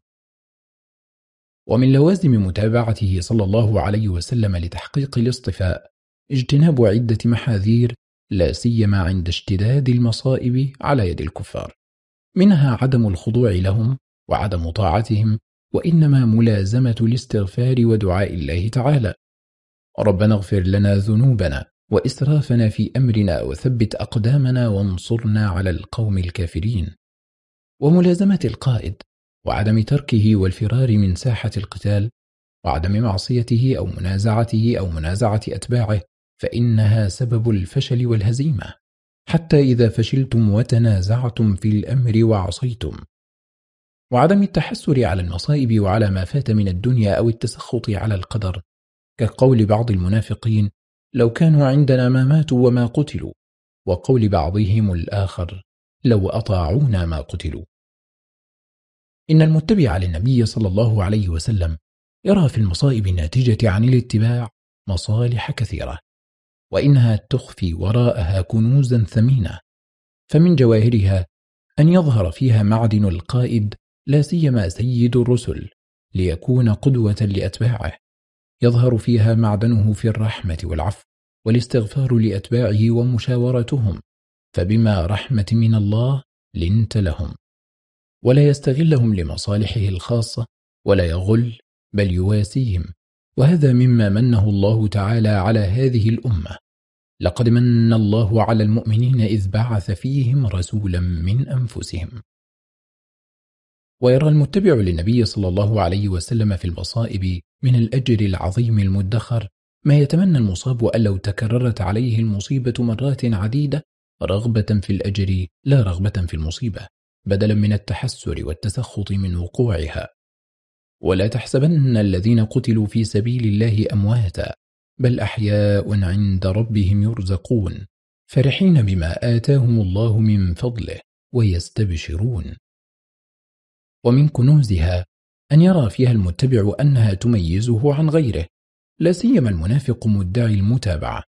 ومن لوازم متابعته صلى الله عليه وسلم لتحقيق الاصطفاء اجتناب عدة محاذير لا سيما عند اشتداد المصائب على يد الكفار. منها عدم الخضوع لهم وعدم طاعتهم وإنما ملازمة الاستغفار ودعاء الله تعالى. ربنا اغفر لنا ذنوبنا وإسرافنا في أمرنا وثبت أقدامنا وانصرنا على القوم الكافرين. وملازمة القائد وعدم تركه والفرار من ساحة القتال وعدم معصيته أو منازعته أو منازعة أتباعه فإنها سبب الفشل والهزيمة. حتى إذا فشلتم وتنازعتم في الأمر وعصيتم. وعدم التحسر على المصائب وعلى ما فات من الدنيا أو التسخط على القدر. كقول بعض المنافقين لو كانوا عندنا ما ماتوا وما قتلوا. وقول بعضهم الآخر لو أطاعونا ما قتلوا. إن المتبع للنبي صلى الله عليه وسلم يرى في المصائب الناتجة عن الاتباع مصالح كثيرة وإنها تخفي وراءها كنوزا ثمينة. فمن جواهرها أن يظهر فيها معدن القائد لا سيما سيد الرسل ليكون قدوة لأتباعه. يظهر فيها معدنه في الرحمة والعفو والاستغفار لأتباعه ومشاورتهم. فبما رحمة من الله لنت لهم. ولا يستغلهم لمصالحه الخاصة ولا يغل بل يواسيهم. وهذا مما منه الله تعالى على هذه الأمة. لقد من الله على المؤمنين إذ بعث فيهم رسولا من أنفسهم. ويرى المتبع للنبي صلى الله عليه وسلم في المصائب من الأجر العظيم المدخر ما يتمنى المصاب أن لو تكررت عليه المصيبة مرات عديدة رغبة في الأجر لا رغبة في المصيبة بدلا من التحسر والتسخط من وقوعها. ولا تحسبن الذين قتلوا في سبيل الله أمواتا بل أحياء عند ربهم يرزقون فرحين بما آتاهم الله من فضله ويستبشرون. ومن كنوزها أن يرى فيها المتبع أنها تميزه عن غيره لا سيما المنافق مدعي المتابعة.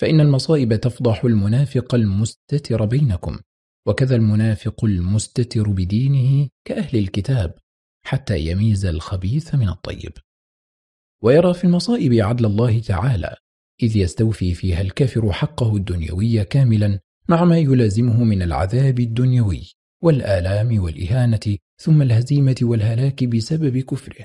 فإن المصائب تفضح المنافق المستتر بينكم وكذا المنافق المستتر بدينه كأهل الكتاب حتى يميز الخبيث من الطيب. ويرى في المصائب عدل الله تعالى إذ يستوفي فيها الكافر حقه الدنيوي كاملا مع ما يلازمه من العذاب الدنيوي. والآلام والإهانة ثم الهزيمة والهلاك بسبب كفره.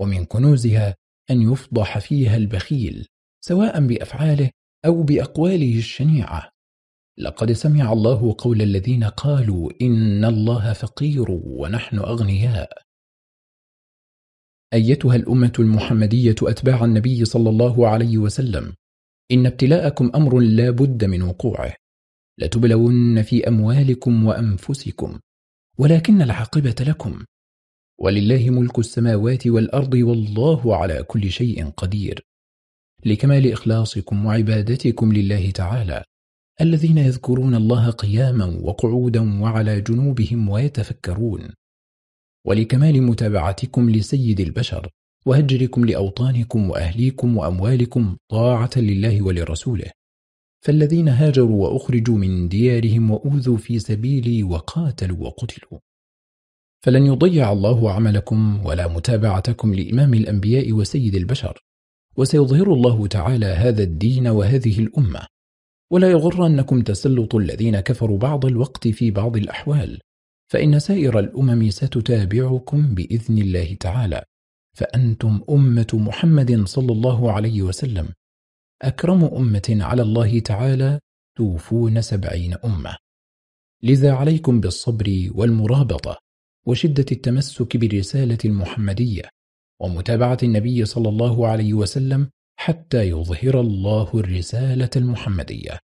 ومن كنوزها أن يفضح فيها البخيل سواء بأفعاله أو بأقواله الشنيعة. لقد سمع الله قول الذين قالوا إن الله فقير ونحن أغنياء. أيتها الأمة المحمدية أتباع النبي صلى الله عليه وسلم إن ابتلاءكم أمر لا بد من وقوعه. لتبلون في أموالكم وأنفسكم ولكن العاقبة لكم. ولله ملك السماوات والأرض والله على كل شيء قدير. لكمال إخلاصكم وعبادتكم لله تعالى الذين يذكرون الله قياما وقعودا وعلى جنوبهم ويتفكرون. ولكمال متابعتكم لسيد البشر وهجركم لأوطانكم وأهليكم وأموالكم طاعة لله ولرسوله. فالذين هاجروا وأخرجوا من ديارهم وأوذوا في سبيلي وقاتلوا وقتلوا. فلن يضيع الله عملكم ولا متابعتكم لإمام الأنبياء وسيد البشر. وسيظهر الله تعالى هذا الدين وهذه الأمة. ولا يغرنكم تسلط الذين كفروا بعض الوقت في بعض الأحوال. فإن سائر الأمم ستتابعكم بإذن الله تعالى. فأنتم أمة محمد صلى الله عليه وسلم. أكرم أمة على الله تعالى توفون سبعين أمة. لذا عليكم بالصبر والمرابطة وشدة التمسك بالرسالة المحمدية ومتابعة النبي صلى الله عليه وسلم حتى يظهر الله الرسالة المحمدية.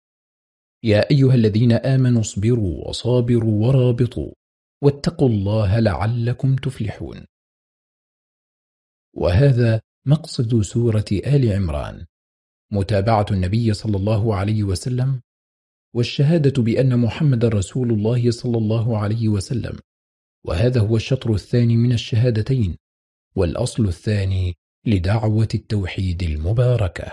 يا أيها الذين آمنوا اصبروا وصابروا ورابطوا واتقوا الله لعلكم تفلحون. وهذا مقصد سورة آل عمران. متابعة النبي صلى الله عليه وسلم والشهادة بأن محمد رسول الله صلى الله عليه وسلم. وهذا هو الشطر الثاني من الشهادتين والأصل الثاني لدعوة التوحيد المباركة.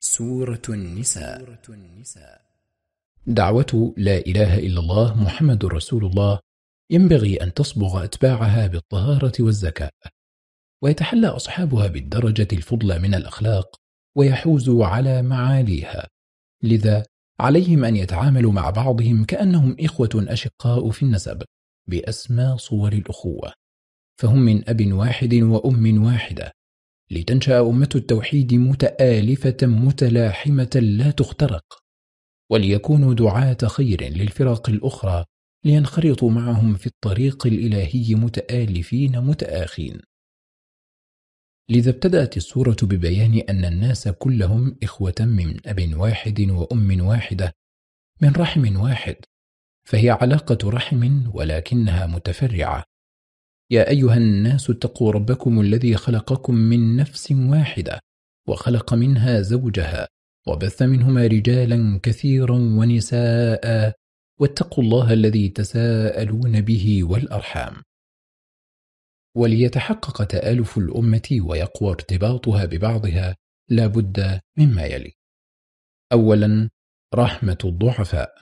سورة النساء. دعوة لا إله إلا الله محمد رسول الله ينبغي أن تصبغ أتباعها بالطهارة والزكاة. ويتحلى أصحابها بالدرجة الفضلى من الأخلاق ويحوزوا على معاليها. لذا عليهم أن يتعاملوا مع بعضهم كأنهم إخوة أشقاء في النسب بأسمى صور الأخوة. فهم من أب واحد وأم واحدة. لتنشأ أمة التوحيد متآلفة متلاحمة لا تخترق. وليكونوا دعاة خير للفرق الأخرى لينخرطوا معهم في الطريق الإلهي متآلفين متآخين. لذا ابتدأت السورة ببيان أن الناس كلهم إخوة من أب واحد وأم واحدة من رحم واحد فهي علاقة رحم ولكنها متفرعة. يا أيها الناس اتقوا ربكم الذي خلقكم من نفس واحدة وخلق منها زوجها وبث منهما رجالا كثيرا ونساء واتقوا الله الذي تساءلون به والأرحام. وليتحقق تآلف الأمة ويقوى ارتباطها ببعضها لا بد مما يلي. أولا رحمة الضعفاء.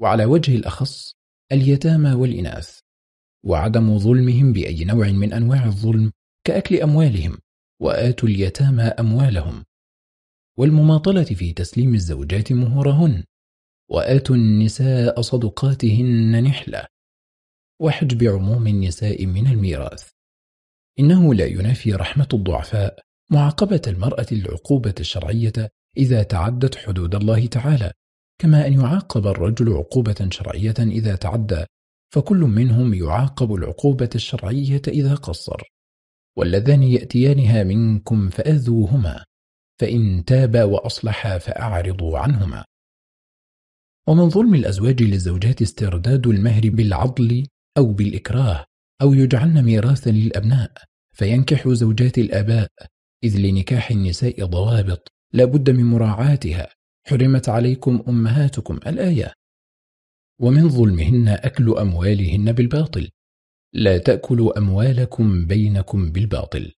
وعلى وجه الأخص اليتامى والإناث. وعدم ظلمهم بأي نوع من أنواع الظلم كأكل أموالهم وآتوا اليتامى أموالهم. والمماطلة في تسليم الزوجات مهورهن. وآتوا النساء صدقاتهن نحلة. وحجب عموم النساء من الميراث. إنه لا ينافي رحمة الضعفاء معاقبة المرأة العقوبة الشرعية إذا تعدت حدود الله تعالى كما أن يعاقب الرجل عقوبة شرعية إذا تعدى فكل منهم يعاقب العقوبة الشرعية إذا قصر. واللذان يأتيانها منكم فأذوهما فإن تابا وأصلحا فأعرضوا عنهما. ومن ظلم الأزواج للزوجات استرداد المهر بالعضل أو بالإكراه أو يجعلن ميراثا للأبناء فينكح زوجات الآباء إذ لنكاح النساء ضوابط لا بد من مراعاتها. حرمت عليكم أمهاتكم الآية. ومن ظلمهن أكل أموالهن بالباطل. لا تأكلوا أموالكم بينكم بالباطل.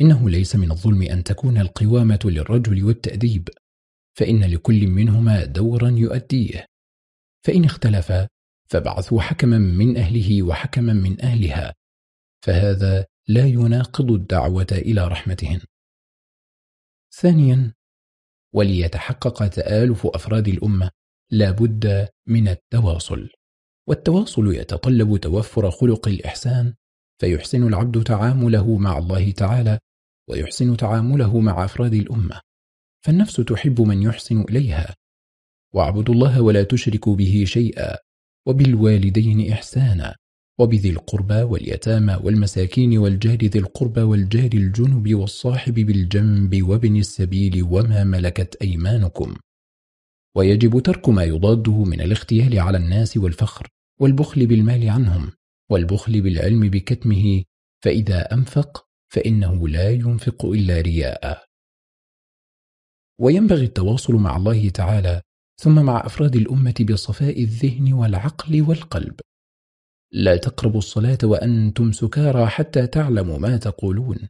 إنه ليس من الظلم أن تكون القوامة للرجل والتأديب فإن لكل منهما دورا يؤديه. فإن اختلفا فبعثوا حكما من أهله وحكما من أهلها فهذا لا يناقض الدعوة إلى رحمتهن. ثانيا وليتحقق تآلف أفراد الأمة لا بد من التواصل والتواصل يتطلب توفر خلق الإحسان فيحسن العبد تعامله مع الله تعالى ويحسن تعامله مع أفراد الأمة فالنفس تحب من يحسن إليها واعبدوا الله ولا تشركوا به شيئا. وبالوالدين إحسانا وبذي القربى واليتامى والمساكين والجار ذي القربى والجار الجنب والصاحب بالجنب وابن السبيل وما ملكت أيمانكم. ويجب ترك ما يضاده من الاختيال على الناس والفخر والبخل بالمال عنهم والبخل بالعلم بكتمه فإذا أنفق فإنه لا ينفق إلا رياء. وينبغي التواصل مع الله تعالى ثم مع أفراد الأمة بصفاء الذهن والعقل والقلب. لا تقربوا الصلاة وأنتم سكارى حتى تعلموا ما تقولون.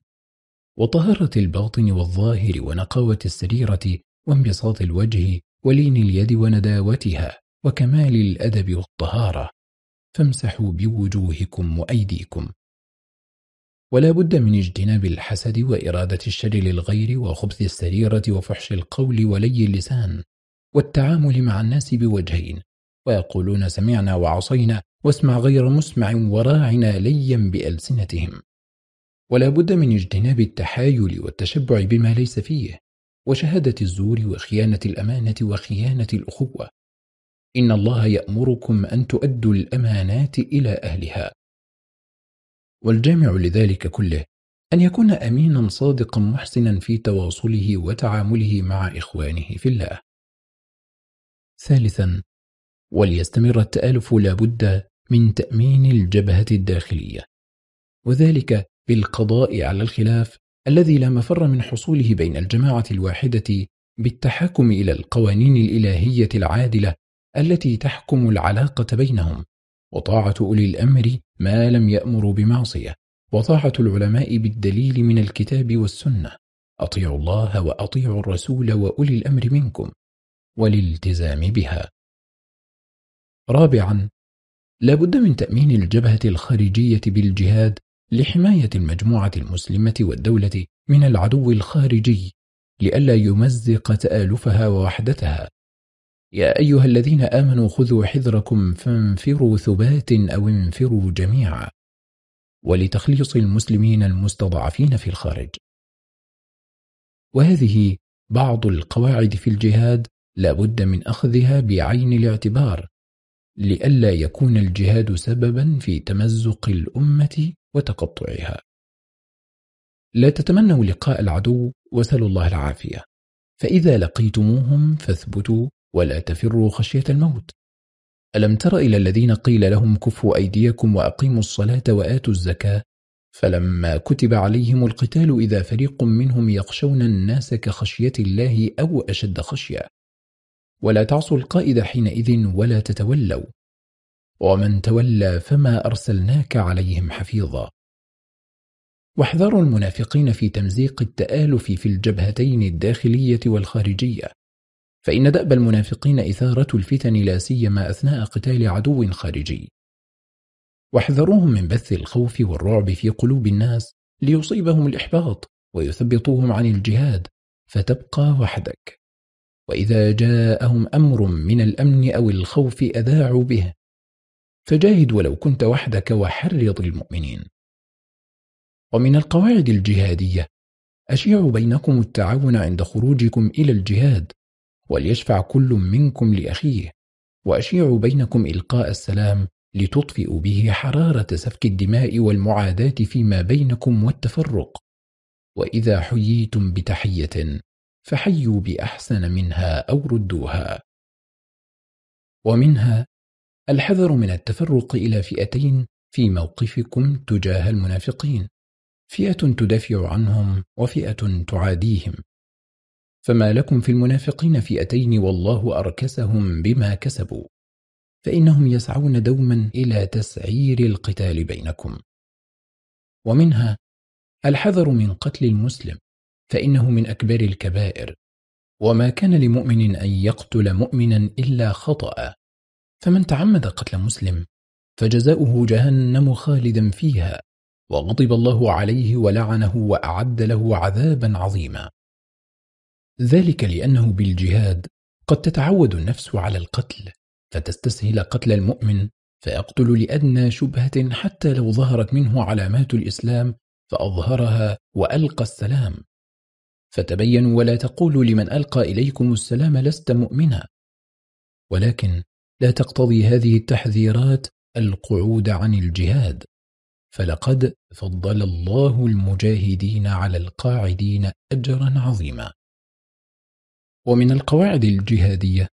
وطهارة الباطن والظاهر ونقاوة السريرة وانبساط الوجه ولين اليد ونداوتها وكمال الأدب والطهارة. فامسحوا بوجوهكم وأيديكم. ولا بد من اجتناب الحسد وإرادة الشر للغير وخبث السريرة وفحش القول ولي اللسان. والتعامل مع الناس بوجهين ويقولون سمعنا وعصينا واسمع غير مسمع وراعنا ليا بألسنتهم. ولا بد من اجتناب التحايل والتشبع بما ليس فيه وشهادة الزور وخيانة الأمانة وخيانة الأخوة. إن الله يأمركم أن تؤدوا الأمانات إلى أهلها. والجامع لذلك كله أن يكون أمينا صادقا محسنا في تواصله وتعامله مع إخوانه في الله. ثالثا وليستمر التآلف لابد من تأمين الجبهة الداخلية. وذلك بالقضاء على الخلاف الذي لا مفر من حصوله بين الجماعة الواحدة بالتحكم إلى القوانين الإلهية العادلة التي تحكم العلاقة بينهم. وطاعة أولي الأمر ما لم يأمروا بمعصية. وطاعة العلماء بالدليل من الكتاب والسنة. أطيعوا الله وأطيعوا الرسول وأولي الأمر منكم. والالتزام بها. رابعا لا بد من تأمين الجبهة الخارجية بالجهاد لحماية المجموعة المسلمة والدولة من العدو الخارجي لئلا يمزق تآلفها ووحدتها. يا أيها الذين آمنوا خذوا حذركم فانفروا ثبات أو انفروا جميعا. ولتخليص المسلمين المستضعفين في الخارج. وهذه بعض القواعد في الجهاد لا بد من أخذها بعين الاعتبار لئلا يكون الجهاد سببا في تمزق الأمة وتقطعها. لا تتمنوا لقاء العدو وسلوا الله العافية. فإذا لقيتموهم فاثبتوا ولا تفروا خشية الموت. ألم تر إلى الذين قيل لهم كفوا أيديكم وأقيموا الصلاة وآتوا الزكاة؟ فلما كتب عليهم القتال إذا فريق منهم يخشون الناس كخشية الله أو أشد خشية. ولا تعصوا القائد حينئذ ولا تتولوا. ومن تولى فما أرسلناك عليهم حفيظا. واحذروا المنافقين في تمزيق التآلف في الجبهتين الداخلية والخارجية. فإن دأب المنافقين إثارة الفتن لا سيما أثناء قتال عدو خارجي. واحذروهم من بث الخوف والرعب في قلوب الناس ليصيبهم الإحباط ويثبطوهم عن الجهاد. فتبقى وحدك. وإذا جاءهم أمر من الأمن أو الخوف أذاعوا به. فجاهد ولو كنت وحدك وحرض المؤمنين. ومن القواعد الجهادية أشيع بينكم التعاون عند خروجكم إلى الجهاد وليشفع كل منكم لأخيه. وأشيع بينكم إلقاء السلام لتطفئوا به حرارة سفك الدماء والمعاداة فيما بينكم والتفرق. وإذا حييتم بتحية فحيوا بأحسن منها أو ردوها. ومنها الحذر من التفرق إلى فئتين في موقفكم تجاه المنافقين. فئة تدافع عنهم وفئة تعاديهم. فما لكم في المنافقين فئتين والله أركسهم بما كسبوا. فإنهم يسعون دوما إلى تسعير القتال بينكم. ومنها الحذر من قتل المسلم. فإنه من أكبر الكبائر. وما كان لمؤمن أن يقتل مؤمنا إلا خطأ. فمن تعمد قتل مسلم فجزاؤه جهنم خالدا فيها وغضب الله عليه ولعنه وأعد له عذابا عظيما. ذلك لأنه بالجهاد قد تتعود النفس على القتل فتستسهل قتل المؤمن فيقتل لأدنى شبهة حتى لو ظهرت منه علامات الإسلام فأظهرها وألقى السلام. فتبينوا ولا تقولوا لمن ألقى إليكم السلام لست مؤمنا. ولكن لا تقتضي هذه التحذيرات القعود عن الجهاد. فلقد فضل الله المجاهدين على القاعدين أجرا عظيما. ومن القواعد الجهادية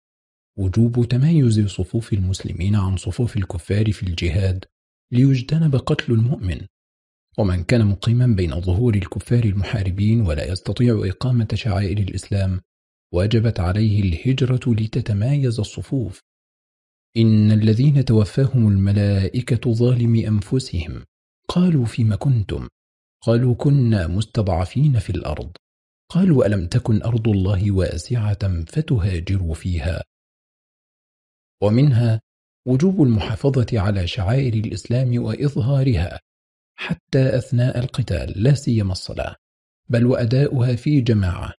وجوب تمايز صفوف المسلمين عن صفوف الكفار في الجهاد ليجتنب قتل المؤمن. ومن كان مقيما بين ظهور الكفار المحاربين ولا يستطيع إقامة شعائر الإسلام وجبت عليه الهجرة لتتمايز الصفوف. إن الذين توفاهم الملائكة ظالم أنفسهم. قالوا فيما كنتم؟ قالوا كنا مستضعفين في الأرض. قالوا ألم تكن أرض الله واسعة فتهاجروا فيها؟ ومنها وجوب المحافظة على شعائر الإسلام وإظهارها. حتى أثناء القتال لا سيما الصلاة بل وأداؤها في جماعة.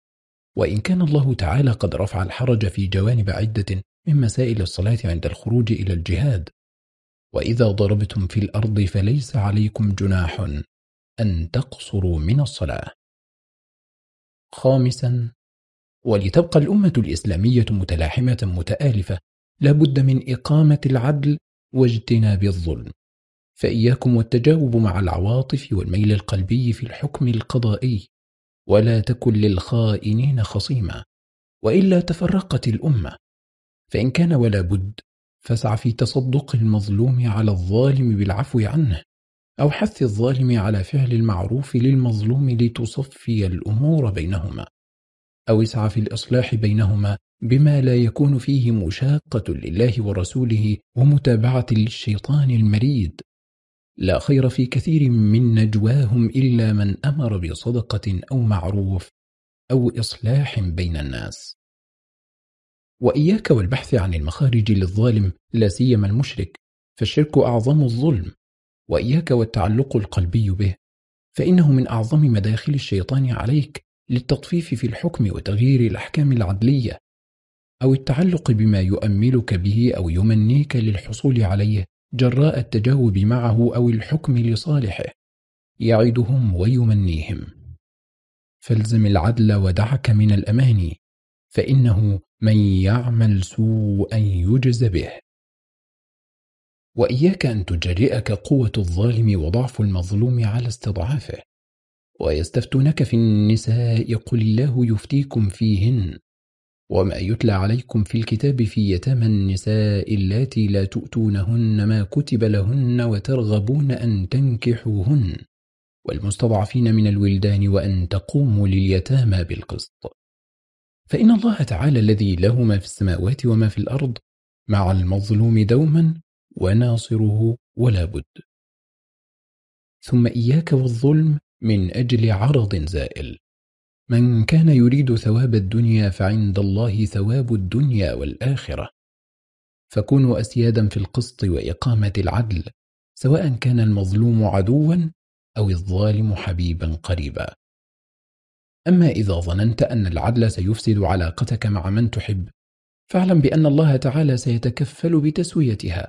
وإن كان الله تعالى قد رفع الحرج في جوانب عدة من مسائل الصلاة عند الخروج إلى الجهاد. وإذا ضربتم في الأرض فليس عليكم جناح أن تقصروا من الصلاة. خامسا ولتبقى الأمة الإسلامية متلاحمة متآلفة لابد من إقامة العدل واجتناب الظلم. فإياكم والتجاوب مع العواطف والميل القلبي في الحكم القضائي ولا تكن للخائنين خصيما وإلا تفرقت الأمة. فإن كان ولا بد فاسع في تصدق المظلوم على الظالم بالعفو عنه أو حث الظالم على فعل المعروف للمظلوم لتصفي الأمور بينهما. أو اسعى في الإصلاح بينهما بما لا يكون فيه مشاقة لله ورسوله ومتابعة للشيطان المريد. لا خير في كثير من نجواهم إلا من أمر بصدقة أو معروف أو إصلاح بين الناس. وإياك والبحث عن المخارج للظالم لا سيما المشرك فالشرك أعظم الظلم. وإياك والتعلق القلبي به فإنه من أعظم مداخل الشيطان عليك للتطفيف في الحكم وتغيير الأحكام العدلية أو التعلق بما يؤملك به أو يمنيك للحصول عليه. جراء التجاوب معه أو الحكم لصالحه. يعدهم ويمنيهم. فالزم العدل ودعك من الأماني فإنه من يعمل سوءا يجز به. وإياك أن تجرئك قوة الظالم وضعف المظلوم على استضعافه. ويستفتونك في النساء قل الله يفتيكم فيهن. وما يتلى عليكم في الكتاب في يتامى النساء اللاتي لا تؤتونهن ما كتب لهن وترغبون أن تنكحوهن. والمستضعفين من الولدان وأن تقوموا لليتامى بالقسط. فإن الله تعالى الذي له ما في السماوات وما في الأرض مع المظلوم دوما وناصره ولا بد. ثم إياك والظلم من أجل عرض زائل. من كان يريد ثواب الدنيا فعند الله ثواب الدنيا والآخرة. فكونوا أسيادا في القسط وإقامة العدل سواء كان المظلوم عدوا أو الظالم حبيبا قريبا. أما إذا ظننت أن العدل سيفسد علاقتك مع من تحب فاعلم بأن الله تعالى سيتكفل بتسويتها.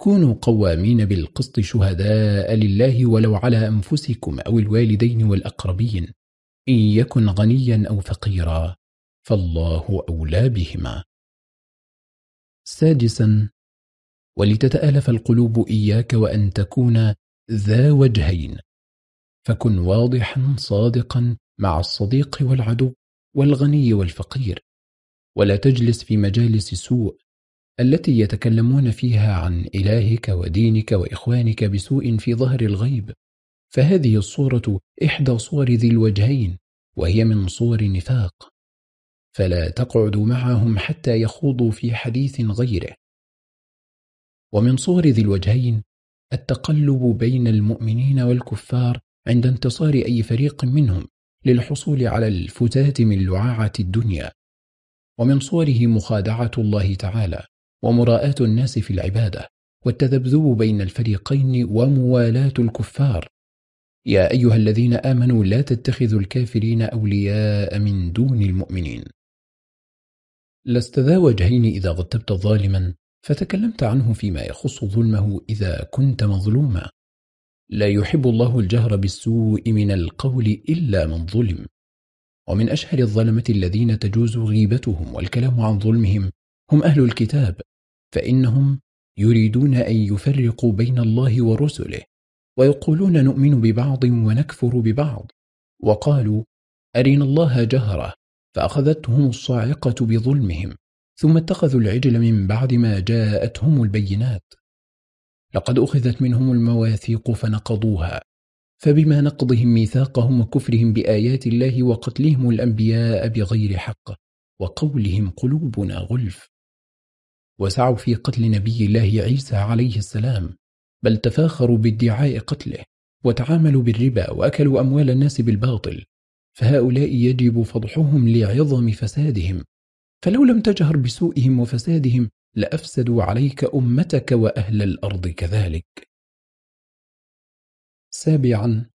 كونوا قوامين بالقسط شهداء لله ولو على أنفسكم أو الوالدين والأقربين. إن يكن غنيا أو فقيرا فالله أولى بهما. سادسا ولتتآلف القلوب إياك وأن تكون ذا وجهين فكن واضحا صادقا مع الصديق والعدو والغني والفقير ولا تجلس في مجالس سوء التي يتكلمون فيها عن إلهك ودينك وإخوانك بسوء في ظهر الغيب. فهذه الصورة إحدى صور ذي الوجهين وهي من صور نفاق. فلا تقعد معهم حتى يخوضوا في حديث غيره. ومن صور ذي الوجهين التقلب بين المؤمنين والكفار عند انتصار أي فريق منهم للحصول على الفتات من لعاعة الدنيا. ومن صوره مخادعة الله تعالى ومراءاة الناس في العبادة والتذبذب بين الفريقين وموالاة الكفار. يا أيها الذين آمنوا لا تتخذوا الكافرين أولياء من دون المؤمنين. لست ذا وجهين إذا غتبت ظالما فتكلمت عنه فيما يخص ظلمه إذا كنت مظلوما. لا يحب الله الجهر بالسوء من القول إلا من ظلم. ومن أشهر الظلمة الذين تجوز غيبتهم والكلام عن ظلمهم هم أهل الكتاب فإنهم يريدون أن يفرقوا بين الله ورسله. ويقولون نؤمن ببعض ونكفر ببعض. وقالوا أرنا الله جهرة فأخذتهم الصاعقة بظلمهم ثم اتخذوا العجل من بعد ما جاءتهم البينات. لقد أخذت منهم المواثيق فنقضوها فبما نقضهم ميثاقهم وكفرهم بآيات الله وقتلهم الأنبياء بغير حق وقولهم قلوبنا غلف. وسعوا في قتل نبي الله عيسى عليه السلام. بل تفاخروا بادعاء قتله وتعاملوا بالربا وأكلوا أموال الناس بالباطل فهؤلاء يجب فضحهم لعظم فسادهم. فلو لم تجهر بسوءهم وفسادهم لأفسدوا عليك أمتك وأهل الأرض كذلك. سابعا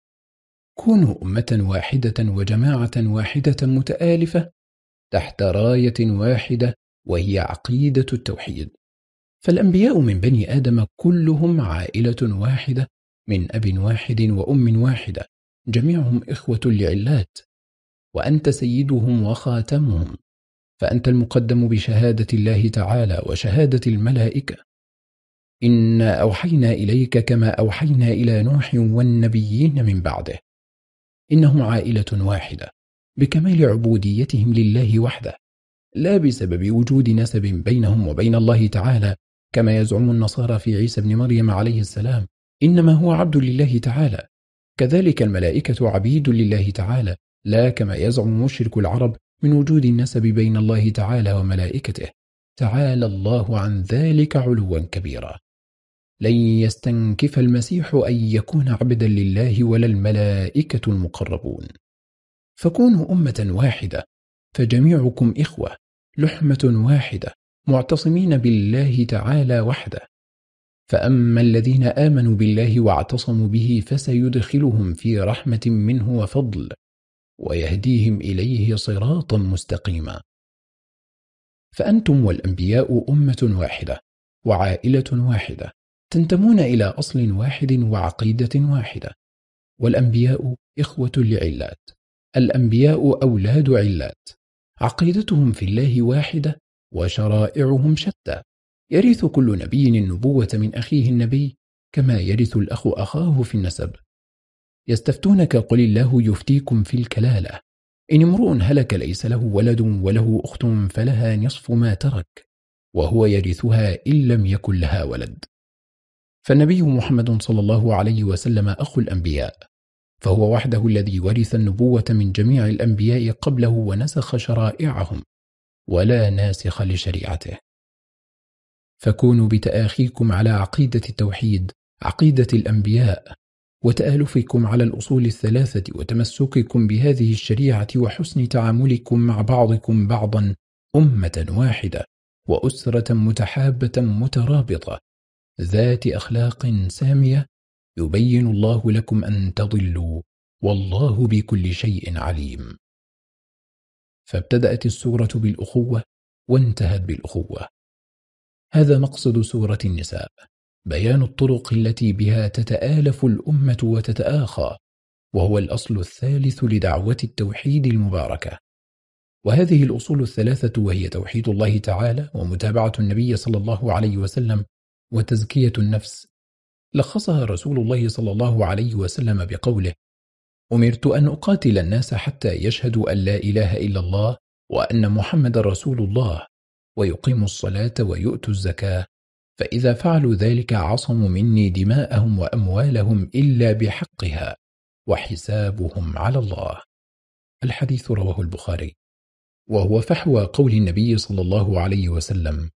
كونوا أمة واحدة وجماعة واحدة متآلفة تحت راية واحدة وهي عقيدة التوحيد. فالأنبياء من بني آدم كلهم عائلة واحدة من أب واحد وأم واحدة جميعهم إخوة لعلات وأنت سيدهم وخاتمهم فأنت المقدم بشهادة الله تعالى وشهادة الملائكة. إنا أوحينا إليك كما أوحينا إلى نوح والنبيين من بعده. إنهم عائلة واحدة بكمال عبوديتهم لله وحده لا بسبب وجود نسب بينهم وبين الله تعالى كما يزعم النصارى في عيسى بن مريم عليه السلام إنما هو عبد لله تعالى. كذلك الملائكة عبيد لله تعالى لا كما يزعم مشرك العرب من وجود النسب بين الله تعالى وملائكته. تعالى الله عن ذلك علوا كبيرا. لن يستنكف المسيح أن يكون عبدا لله ولا الملائكة المقربون. فكونوا أمة واحدة فجميعكم إخوة لحمة واحدة. معتصمين بالله تعالى وحده. فأما الذين آمنوا بالله واعتصموا به فسيدخلهم في رحمة منه وفضل ويهديهم إليه صراطا مستقيما. فأنتم والأنبياء أمة واحدة وعائلة واحدة تنتمون إلى أصل واحد وعقيدة واحدة. والأنبياء إخوة لعلات الأنبياء أولاد علات. عقيدتهم في الله واحدة وشرائعهم شتى. يرث كل نبي النبوة من أخيه النبي كما يرث الأخ أخاه في النسب. يستفتونك قل الله يفتيكم في الكلالة. إن امرؤ هلك ليس له ولد وله أخت فلها نصف ما ترك وهو يرثها إن لم يكن لها ولد. فالنبي محمد صلى الله عليه وسلم أخو الأنبياء فهو وحده الذي ورث النبوة من جميع الأنبياء قبله ونسخ شرائعهم. ولا ناسخ لشريعته. فكونوا بتآخيكم على عقيدة التوحيد عقيدة الأنبياء وتآلفكم على الأصول الثلاثة وتمسككم بهذه الشريعة وحسن تعاملكم مع بعضكم بعضا أمة واحدة وأسرة متحابة مترابطة. ذات أخلاق سامية يبين الله لكم أن تضلوا والله بكل شيء عليم. فابتدأت السورة بالأخوة وانتهت بالأخوة. هذا مقصد سورة النساء بيان الطرق التي بها تتآلف الأمة وتتآخى وهو الأصل الثالث لدعوة التوحيد المباركة. وهذه الأصول الثلاثة وهي توحيد الله تعالى ومتابعة النبي صلى الله عليه وسلم وتزكية النفس لخصها رسول الله صلى الله عليه وسلم بقوله أمرت أن أقاتل الناس حتى يشهدوا أن لا إله إلا الله وأن محمد رسول الله ويقيموا الصلاة ويؤتوا الزكاة. فإذا فعلوا ذلك عصموا مني دماءهم وأموالهم إلا بحقها وحسابهم على الله. الحديث رواه البخاري. وهو فحوى قول النبي صلى الله عليه وسلم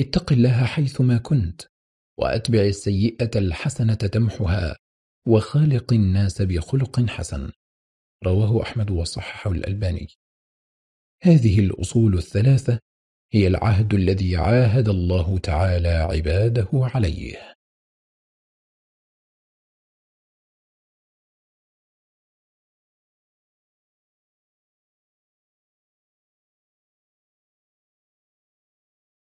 اتق الله حيثما كنت وأتبع السيئة الحسنة تمحها. وخالق الناس بخلق حسن. رواه أحمد وصححه الألباني. هذه الأصول الثلاثة هي العهد الذي عاهد الله تعالى عباده عليه.